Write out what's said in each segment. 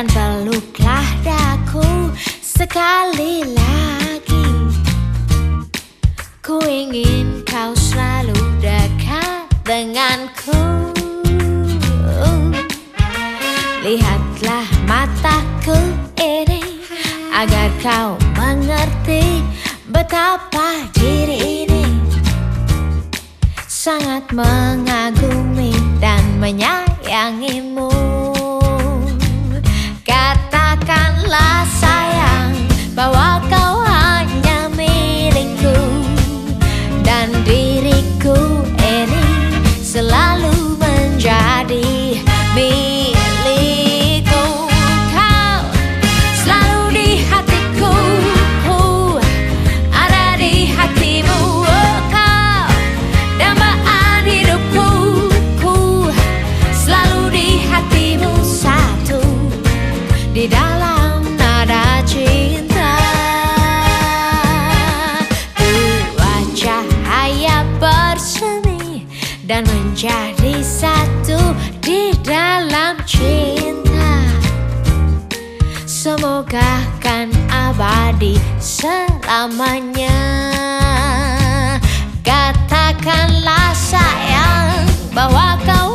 dan peluklah daku sekali lagi. Ku ingin kau selalu dekat denganku. Lihatlah mataku ini Agar kau mengerti betapa diri ini Sangat mengagumi dan menyayangimu dan menjadi satu di dalam cinta. Semoga kan abadi selamanya. Katakanlah sayang bahwa kau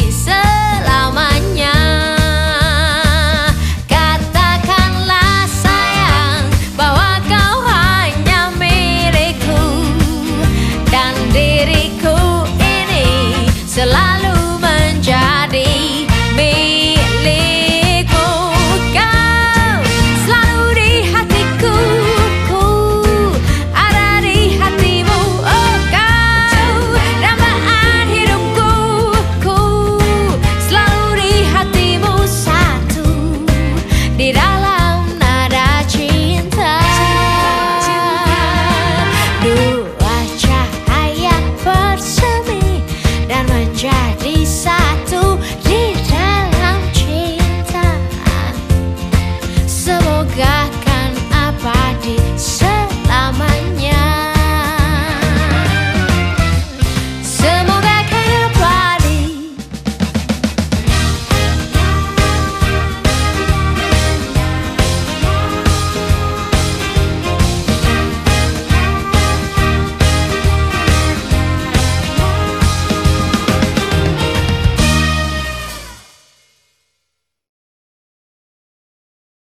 say